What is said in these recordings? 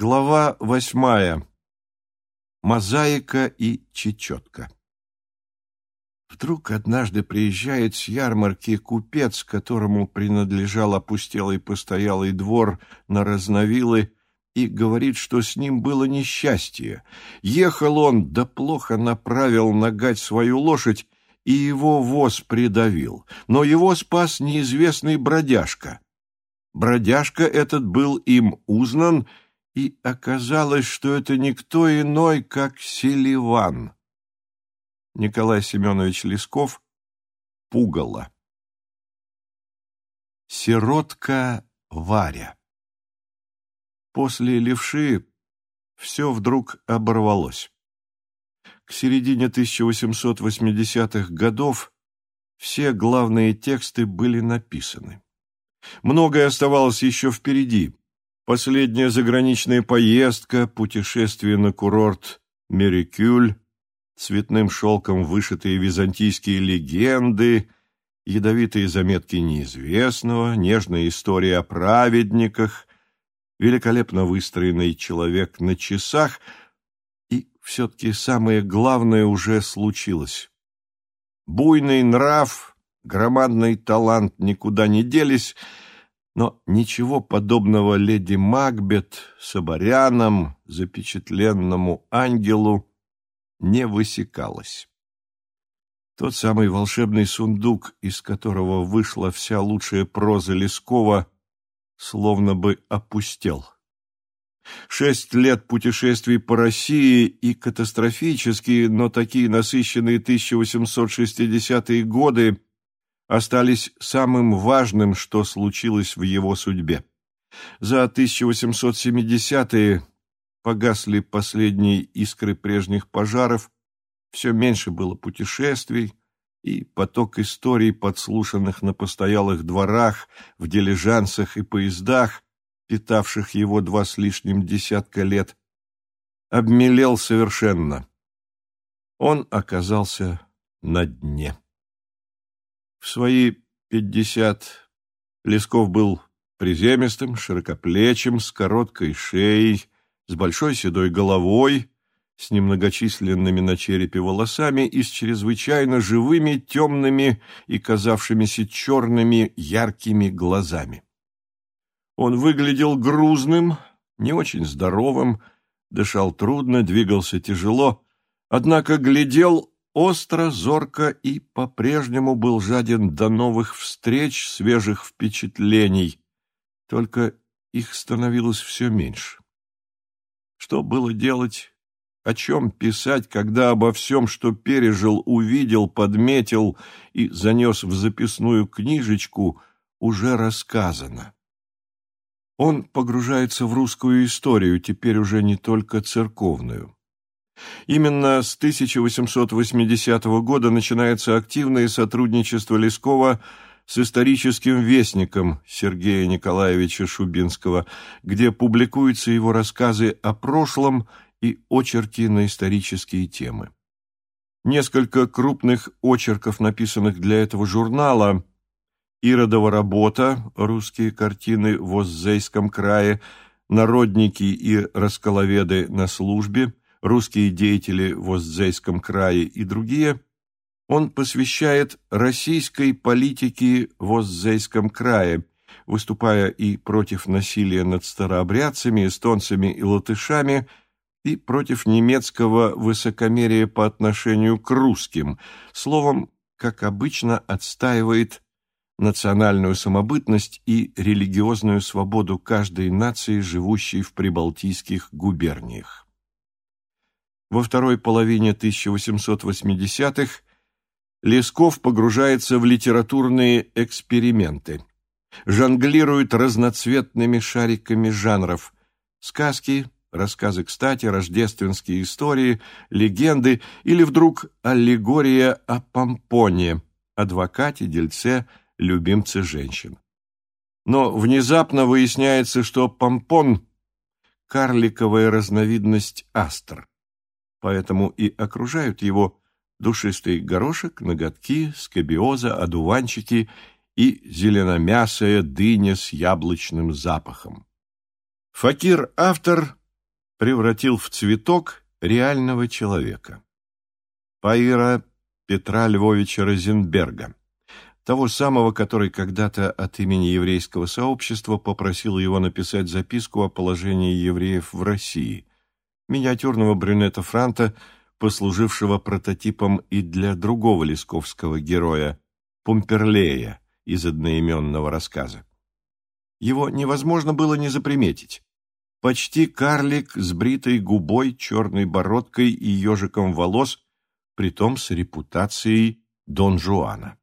Глава восьмая. Мозаика и чечетка. Вдруг однажды приезжает с ярмарки купец, которому принадлежал опустелый постоялый двор на Разновилы, и говорит, что с ним было несчастье. Ехал он, да плохо направил нагать свою лошадь, и его воз придавил, но его спас неизвестный бродяжка. Бродяжка этот был им узнан — и оказалось, что это никто иной, как Селиван. Николай Семенович Лесков «Пугало». Сиротка Варя После левши все вдруг оборвалось. К середине 1880-х годов все главные тексты были написаны. Многое оставалось еще впереди, Последняя заграничная поездка, путешествие на курорт Мерикюль, цветным шелком вышитые византийские легенды, ядовитые заметки неизвестного, нежная история о праведниках, великолепно выстроенный человек на часах, и все-таки самое главное уже случилось. Буйный нрав, громадный талант никуда не делись — но ничего подобного леди Макбет, Соборянам, запечатленному ангелу не высекалось. Тот самый волшебный сундук, из которого вышла вся лучшая проза Лескова, словно бы опустел. Шесть лет путешествий по России и катастрофические, но такие насыщенные 1860-е годы остались самым важным, что случилось в его судьбе. За 1870-е погасли последние искры прежних пожаров, все меньше было путешествий, и поток историй, подслушанных на постоялых дворах, в дилижансах и поездах, питавших его два с лишним десятка лет, обмелел совершенно. Он оказался на дне. В свои пятьдесят Лесков был приземистым, широкоплечим, с короткой шеей, с большой седой головой, с немногочисленными на черепе волосами и с чрезвычайно живыми, темными и казавшимися черными яркими глазами. Он выглядел грузным, не очень здоровым, дышал трудно, двигался тяжело, однако глядел остро, зорко и по-прежнему был жаден до новых встреч, свежих впечатлений, только их становилось все меньше. Что было делать, о чем писать, когда обо всем, что пережил, увидел, подметил и занес в записную книжечку, уже рассказано? Он погружается в русскую историю, теперь уже не только церковную. Именно с 1880 года начинается активное сотрудничество Лескова с историческим вестником Сергея Николаевича Шубинского, где публикуются его рассказы о прошлом и очерки на исторические темы. Несколько крупных очерков, написанных для этого журнала, Иродова работа, русские картины в Оззейском крае, народники и расколоведы на службе, русские деятели в Оздзейском крае и другие, он посвящает российской политике в Оздзейском крае, выступая и против насилия над старообрядцами, эстонцами и латышами, и против немецкого высокомерия по отношению к русским, словом, как обычно, отстаивает национальную самобытность и религиозную свободу каждой нации, живущей в прибалтийских губерниях. Во второй половине 1880-х Лесков погружается в литературные эксперименты, жонглирует разноцветными шариками жанров – сказки, рассказы кстати, рождественские истории, легенды или вдруг аллегория о помпоне, адвокате, дельце, любимце женщин. Но внезапно выясняется, что помпон – карликовая разновидность астр поэтому и окружают его душистый горошек, ноготки, скобиоза, одуванчики и зеленомясая дыня с яблочным запахом. Факир-автор превратил в цветок реального человека. Паира Петра Львовича Розенберга, того самого, который когда-то от имени еврейского сообщества попросил его написать записку о положении евреев в России, миниатюрного брюнета Франта, послужившего прототипом и для другого лесковского героя, Пумперлея из одноименного рассказа. Его невозможно было не заприметить. Почти карлик с бритой губой, черной бородкой и ежиком волос, притом с репутацией Дон Жуана.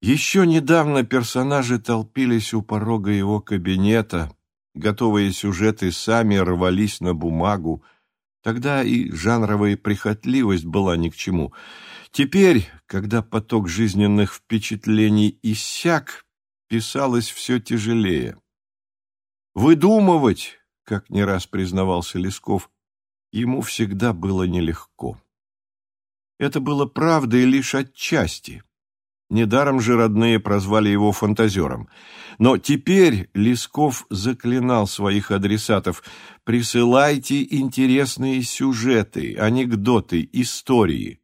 Еще недавно персонажи толпились у порога его кабинета, готовые сюжеты сами рвались на бумагу, тогда и жанровая прихотливость была ни к чему. Теперь, когда поток жизненных впечатлений иссяк, писалось все тяжелее. Выдумывать, как не раз признавался Лесков, ему всегда было нелегко. Это было правдой лишь отчасти. Недаром же родные прозвали его фантазером. Но теперь Лесков заклинал своих адресатов «Присылайте интересные сюжеты, анекдоты, истории».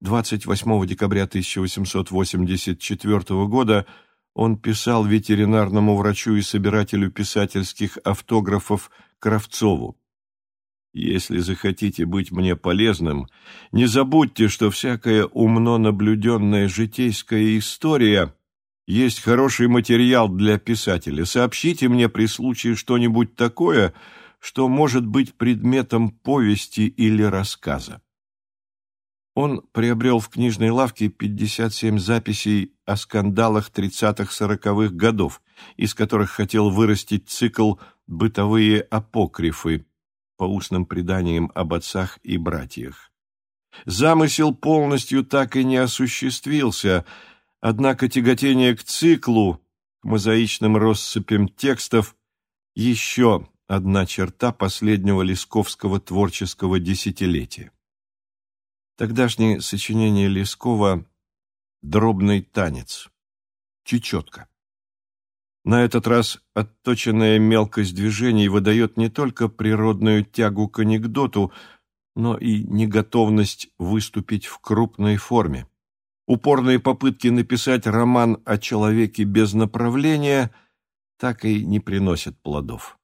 28 декабря 1884 года он писал ветеринарному врачу и собирателю писательских автографов Кравцову. «Если захотите быть мне полезным, не забудьте, что всякая умно наблюденная житейская история есть хороший материал для писателя. Сообщите мне при случае что-нибудь такое, что может быть предметом повести или рассказа». Он приобрел в книжной лавке 57 записей о скандалах 30-40-х годов, из которых хотел вырастить цикл «Бытовые апокрифы» по устным преданиям об отцах и братьях. Замысел полностью так и не осуществился, однако тяготение к циклу, к мозаичным россыпям текстов, еще одна черта последнего лесковского творческого десятилетия. Тогдашнее сочинение Лескова «Дробный танец», «Чечетка». На этот раз отточенная мелкость движений выдает не только природную тягу к анекдоту, но и неготовность выступить в крупной форме. Упорные попытки написать роман о человеке без направления так и не приносят плодов.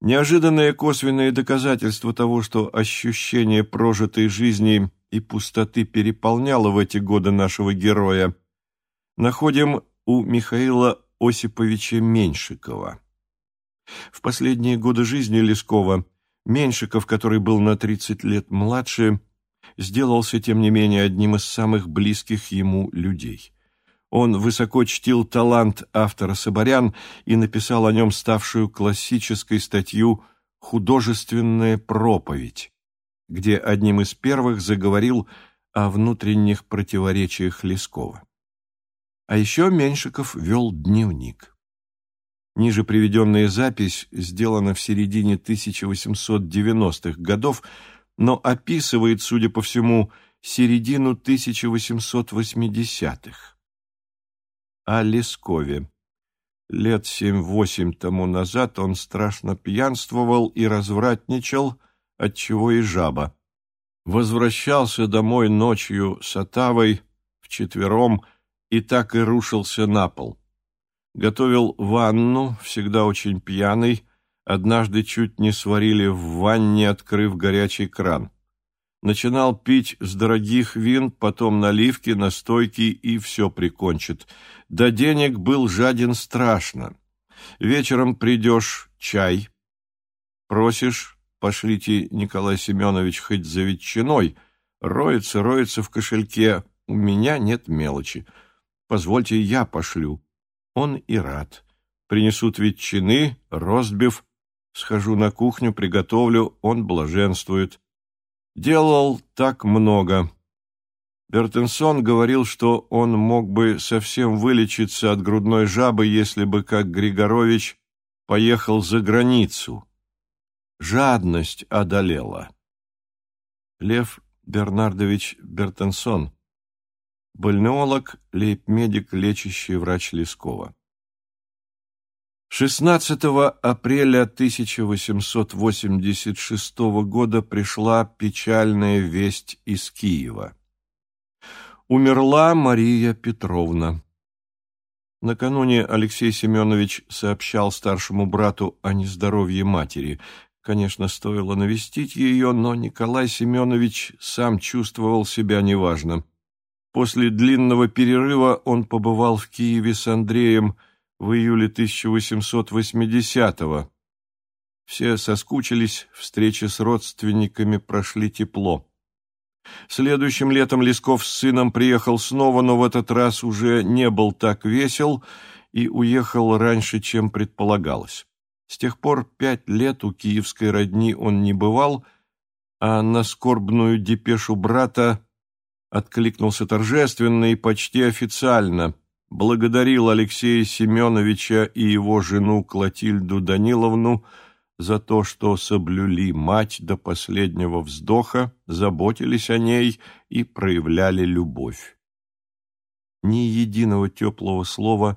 Неожиданное косвенное доказательство того, что ощущение прожитой жизни и пустоты переполняло в эти годы нашего героя, находим у Михаила Осиповича Меньшикова. В последние годы жизни Лескова Меньшиков, который был на 30 лет младше, сделался, тем не менее, одним из самых близких ему людей. Он высоко чтил талант автора Соборян и написал о нем ставшую классической статью «Художественная проповедь», где одним из первых заговорил о внутренних противоречиях Лескова. А еще Меньшиков вел дневник. Ниже приведенная запись сделана в середине 1890-х годов, но описывает, судя по всему, середину 1880-х о Лескове. Лет семь-восемь тому назад он страшно пьянствовал и развратничал, отчего и жаба. Возвращался домой ночью с Отавой вчетвером и так и рушился на пол. Готовил ванну, всегда очень пьяный, однажды чуть не сварили в ванне, открыв горячий кран. Начинал пить с дорогих вин, потом наливки, настойки и все прикончит. До денег был жаден страшно. Вечером придешь чай. Просишь, пошлите, Николай Семенович, хоть за ветчиной. Роется, роется в кошельке. У меня нет мелочи. Позвольте, я пошлю. Он и рад. Принесут ветчины, ростбиф. Схожу на кухню, приготовлю, он блаженствует. Делал так много. Бертенсон говорил, что он мог бы совсем вылечиться от грудной жабы, если бы, как Григорович, поехал за границу. Жадность одолела. Лев Бернардович Бертенсон, больнеолог, лейб-медик, лечащий врач Лескова. 16 апреля 1886 года пришла печальная весть из Киева. Умерла Мария Петровна. Накануне Алексей Семенович сообщал старшему брату о нездоровье матери. Конечно, стоило навестить ее, но Николай Семенович сам чувствовал себя неважно. После длинного перерыва он побывал в Киеве с Андреем – в июле 1880-го. Все соскучились, встречи с родственниками прошли тепло. Следующим летом Лесков с сыном приехал снова, но в этот раз уже не был так весел и уехал раньше, чем предполагалось. С тех пор пять лет у киевской родни он не бывал, а на скорбную депешу брата откликнулся торжественно и почти официально – благодарил Алексея Семеновича и его жену Клотильду Даниловну за то, что соблюли мать до последнего вздоха, заботились о ней и проявляли любовь. Ни единого теплого слова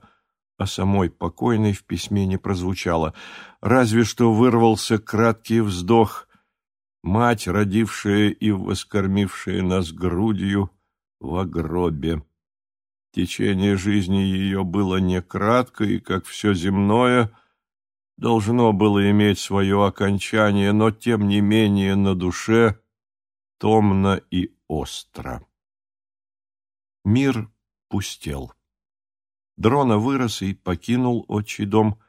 о самой покойной в письме не прозвучало, разве что вырвался краткий вздох «Мать, родившая и воскормившая нас грудью в гробе». Течение жизни ее было не кратко, и, как все земное, должно было иметь свое окончание, но, тем не менее, на душе томно и остро. Мир пустел. Дрона вырос и покинул отчий дом.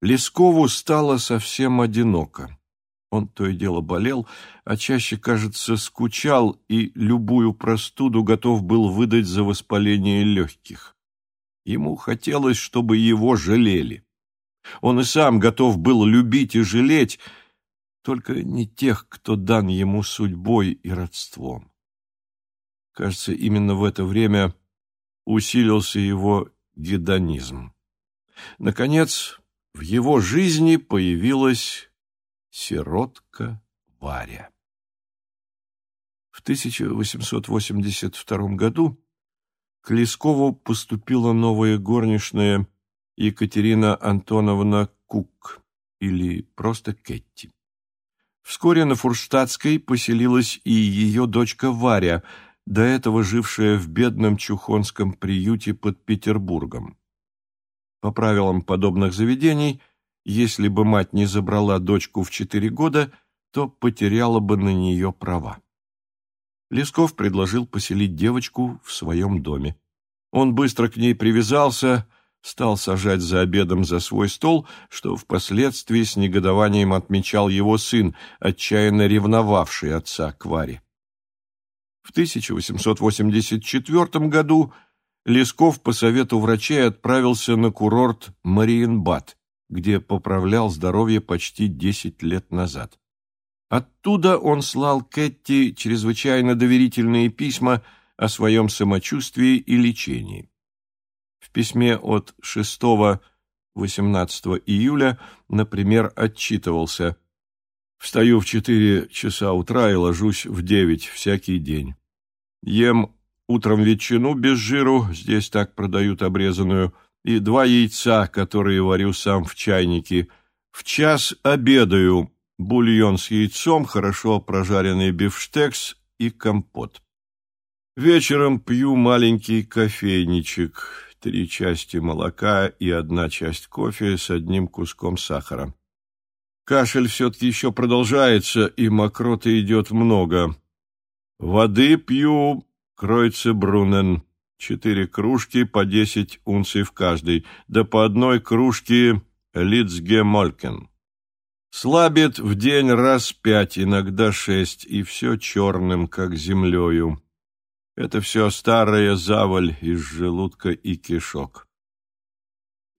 Лескову стало совсем одиноко. Он то и дело болел, а чаще, кажется, скучал и любую простуду готов был выдать за воспаление легких. Ему хотелось, чтобы его жалели. Он и сам готов был любить и жалеть, только не тех, кто дан ему судьбой и родством. Кажется, именно в это время усилился его гедонизм. Наконец, в его жизни появилась Сиротка Варя. В 1882 году к Лескову поступила новая горничная Екатерина Антоновна Кук, или просто Кетти. Вскоре на Фурштадтской поселилась и ее дочка Варя, до этого жившая в бедном чухонском приюте под Петербургом. По правилам подобных заведений – если бы мать не забрала дочку в четыре года, то потеряла бы на нее права. Лесков предложил поселить девочку в своем доме. Он быстро к ней привязался, стал сажать за обедом за свой стол, что впоследствии с негодованием отмечал его сын, отчаянно ревновавший отца к Варе. В 1884 году Лесков по совету врачей отправился на курорт Мариенбад, где поправлял здоровье почти десять лет назад. Оттуда он слал Кэтти чрезвычайно доверительные письма о своем самочувствии и лечении. В письме от 6-18 июля, например, отчитывался «Встаю в четыре часа утра и ложусь в девять всякий день. Ем утром ветчину без жиру, здесь так продают обрезанную, и два яйца, которые варю сам в чайнике. В час обедаю бульон с яйцом, хорошо прожаренный бифштекс и компот. Вечером пью маленький кофейничек, три части молока и одна часть кофе с одним куском сахара. Кашель все-таки еще продолжается, и мокроты идет много. Воды пью Кройцебрунен четыре кружки по десять унций в каждой, да по одной кружке Литцгемолькен. Слабит в день раз пять, иногда шесть, и все черным, как землею. Это все старая заваль из желудка и кишок.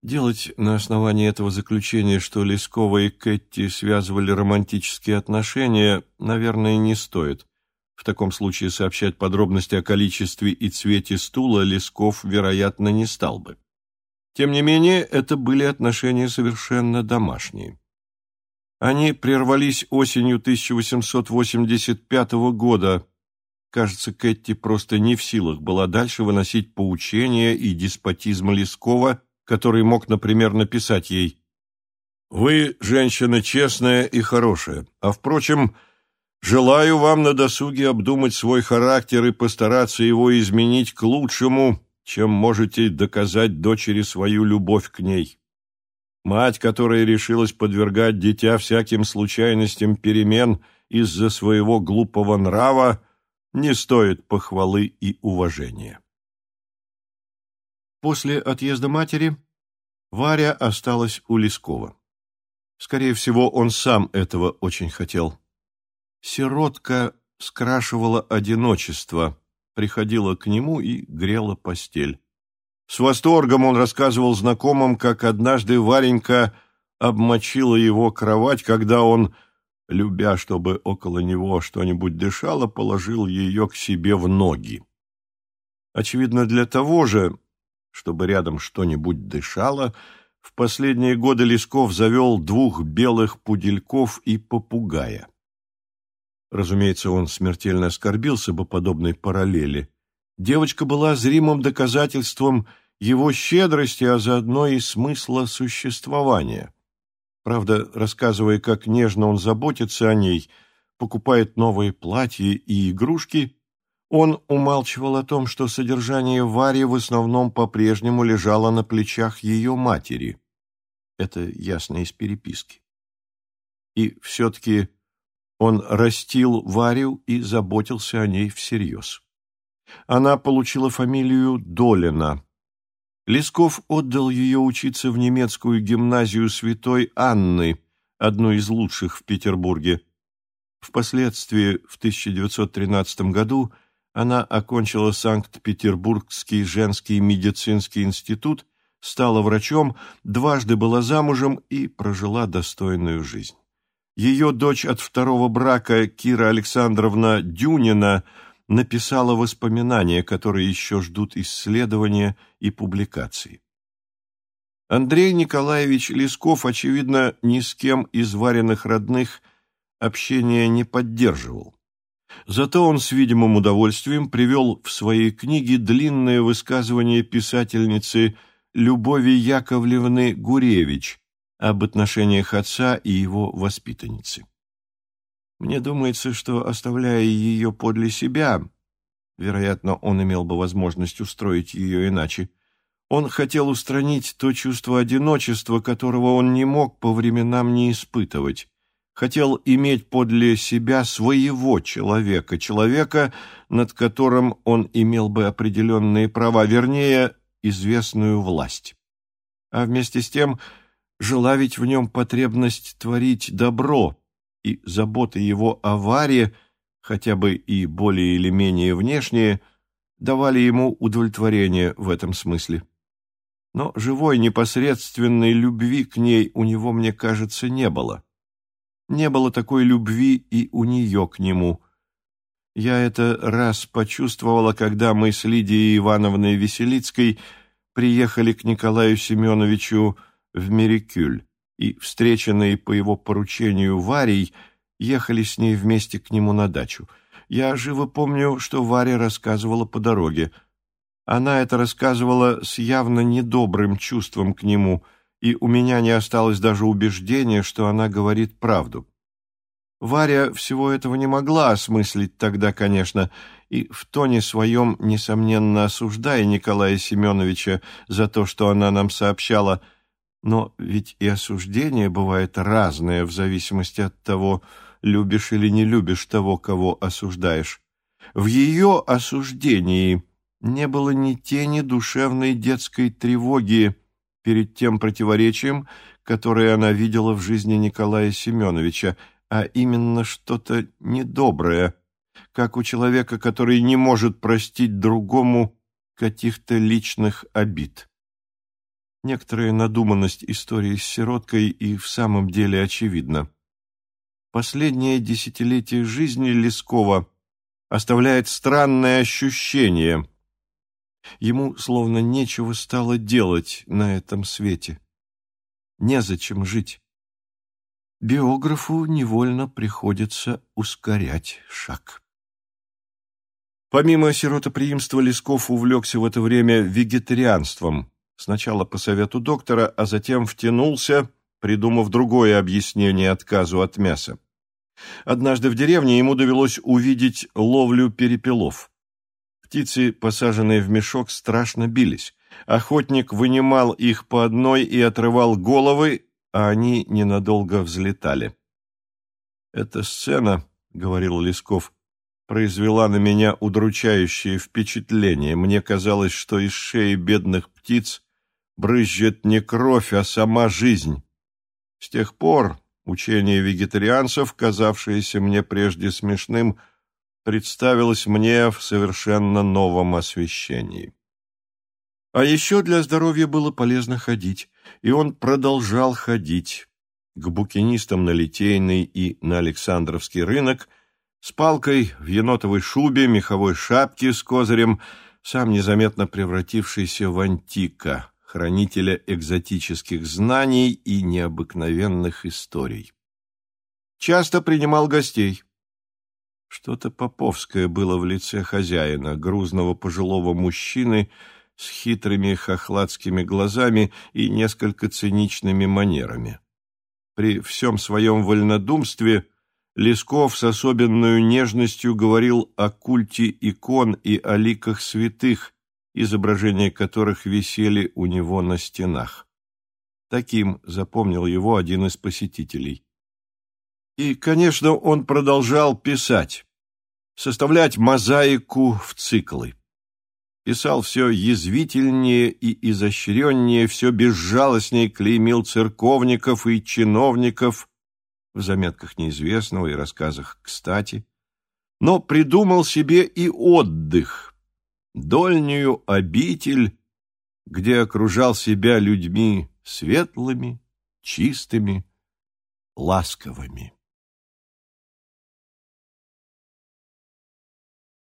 Делать на основании этого заключения, что Лескова и Кэтти связывали романтические отношения, наверное, не стоит. В таком случае сообщать подробности о количестве и цвете стула Лесков, вероятно, не стал бы. Тем не менее, это были отношения совершенно домашние. Они прервались осенью 1885 года. Кажется, Кэтти просто не в силах была дальше выносить поучения и деспотизм Лескова, который мог, например, написать ей Вы женщина честная и хорошая, а, впрочем, желаю вам на досуге обдумать свой характер и постараться его изменить к лучшему, чем можете доказать дочери свою любовь к ней. Мать, которая решилась подвергать дитя всяким случайностям перемен из-за своего глупого нрава, не стоит похвалы и уважения. После отъезда матери Варя осталась у Лескова. Скорее всего, он сам этого очень хотел. Сиротка скрашивала одиночество, приходила к нему и грела постель. С восторгом он рассказывал знакомым, как однажды Варенька обмочила его кровать, когда он, любя, чтобы около него что-нибудь дышало, положил ее к себе в ноги. Очевидно, для того же, чтобы рядом что-нибудь дышало, в последние годы Лесков завел двух белых пудельков и попугая. Разумеется, он смертельно оскорбился бы подобной параллели. Девочка была зримым доказательством его щедрости, а заодно и смысла существования. Правда, рассказывая, как нежно он заботится о ней, покупает новые платья и игрушки, он умалчивал о том, что содержание Вари в основном по-прежнему лежало на плечах ее матери. Это ясно из переписки. И все-таки он растил Варю и заботился о ней всерьез. Она получила фамилию Долина. Лесков отдал ее учиться в немецкую гимназию святой Анны, одну из лучших в Петербурге. Впоследствии, в 1913 году, она окончила Санкт-Петербургский женский медицинский институт, стала врачом, дважды была замужем и прожила достойную жизнь. Ее дочь от второго брака Кира Александровна Дюнина написала воспоминания, которые еще ждут исследования и публикации. Андрей Николаевич Лесков, очевидно, ни с кем из вареных родных общения не поддерживал. Зато он с видимым удовольствием привел в своей книге длинное высказывание писательницы Любови Яковлевны Гуревич об отношениях отца и его воспитанницы. Мне думается, что, оставляя ее подле себя, вероятно, он имел бы возможность устроить ее иначе, он хотел устранить то чувство одиночества, которого он не мог по временам не испытывать, хотел иметь подле себя своего человека, человека, над которым он имел бы определенные права, вернее, известную власть. А вместе с тем жила ведь в нем потребность творить добро, и заботы его о Варе, хотя бы и более или менее внешние, давали ему удовлетворение в этом смысле. Но живой непосредственной любви к ней у него, мне кажется, не было. Не было такой любви и у нее к нему. Я это раз почувствовала, когда мы с Лидией Ивановной Веселицкой приехали к Николаю Семеновичу в Мерикюль и, встреченные по его поручению Варей, ехали с ней вместе к нему на дачу. Я живо помню, что Варя рассказывала по дороге. Она это рассказывала с явно недобрым чувством к нему – и у меня не осталось даже убеждения, что она говорит правду. Варя всего этого не могла осмыслить тогда, конечно, и в тоне своем, несомненно, осуждая Николая Семеновича за то, что она нам сообщала, но ведь и осуждение бывает разное в зависимости от того, любишь или не любишь того, кого осуждаешь. В ее осуждении не было ни тени душевной детской тревоги, перед тем противоречием, которое она видела в жизни Николая Семеновича, а именно что-то недоброе, как у человека, который не может простить другому каких-то личных обид. Некоторая надуманность истории с сироткой и в самом деле очевидна. Последнее десятилетие жизни Лескова оставляет странное ощущение – Ему словно нечего стало делать на этом свете. Незачем жить. Биографу невольно приходится ускорять шаг. Помимо сиротоприимства, Лесков увлекся в это время вегетарианством, сначала по совету доктора, а затем втянулся придумав другое объяснение отказу от мяса. Однажды в деревне ему довелось увидеть ловлю перепелов. Птицы, посаженные в мешок, страшно бились. Охотник вынимал их по одной и отрывал головы, а они ненадолго взлетали. «Эта сцена, — говорил Лесков, — произвела на меня удручающее впечатление. Мне казалось, что из шеи бедных птиц брызжет не кровь, а сама жизнь. С тех пор учение вегетарианцев, казавшееся мне прежде смешным, представилось мне в совершенно новом освещении. А еще для здоровья было полезно ходить, и он продолжал ходить к букинистам на Литейный и на Александровский рынок с палкой в енотовой шубе, меховой шапке с козырем, сам незаметно превратившийся в антика, хранителя экзотических знаний и необыкновенных историй. Часто принимал гостей. Что-то поповское было в лице хозяина, грузного пожилого мужчины, с хитрыми хохладскими глазами и несколько циничными манерами. При всем своем вольнодумстве Лесков с особенной нежностью говорил о культе икон и о ликах святых, изображения которых висели у него на стенах. Таким запомнил его один из посетителей. И, конечно, он продолжал писать, составлять мозаику в циклы писал все язвительнее и изощреннее, все безжалостнее клеймил церковников и чиновников, в заметках неизвестного и рассказах кстати, но придумал себе и отдых, дольнюю обитель, где окружал себя людьми светлыми, чистыми, ласковыми.